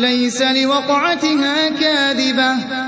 لَيْسَ لِوَقْعَتِهَا كَاذِبَةٌ.